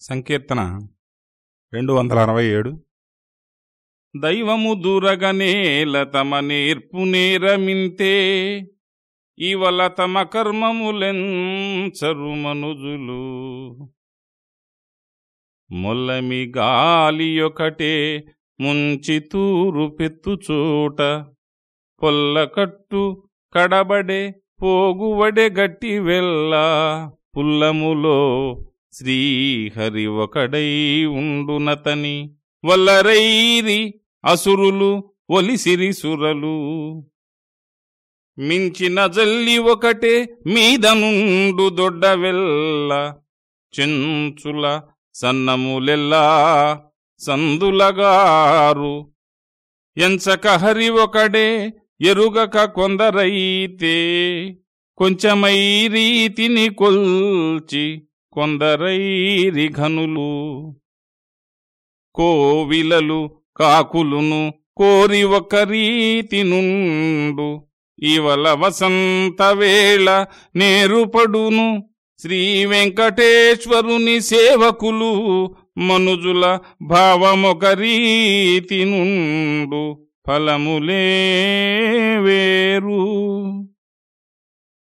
సంకీర్తన రెండు వందల అరవై ఏడు. దైవము దూరగనేల తమ నేర్పు నేరమింతే ఇవల తమ కర్మములెంచరు మనుజులు మొల్లమి గాలి ఒకటే ముంచి తూరు పెత్తుచోట పొల్లకట్టు కడబడే పోగువడె గట్టి వెళ్ళ పుల్లములో శ్రీహరి ఒకడై ఉండునతని వల్లరైరి అసురులు ఒలిసిరి సురలు. మించిన జల్లి ఒకటే మీదనుండు దొడ్డవెల్ల చెంచుల సన్నములెల్లా సందులగారు. ఎంచక హరి ఒకడే ఎరుగక కొందరైతే కొంచెమై రీతిని కొల్చి కొందరైరి ఘనులు కోవిలలు కాకులును కోరి ఒక రీతి నుండు ఇవల వసంత వేళ నేరుపడును శ్రీ వెంకటేశ్వరుని సేవకులు మనుజుల భావమొక రీతి నుండు ఫలములే వేరు.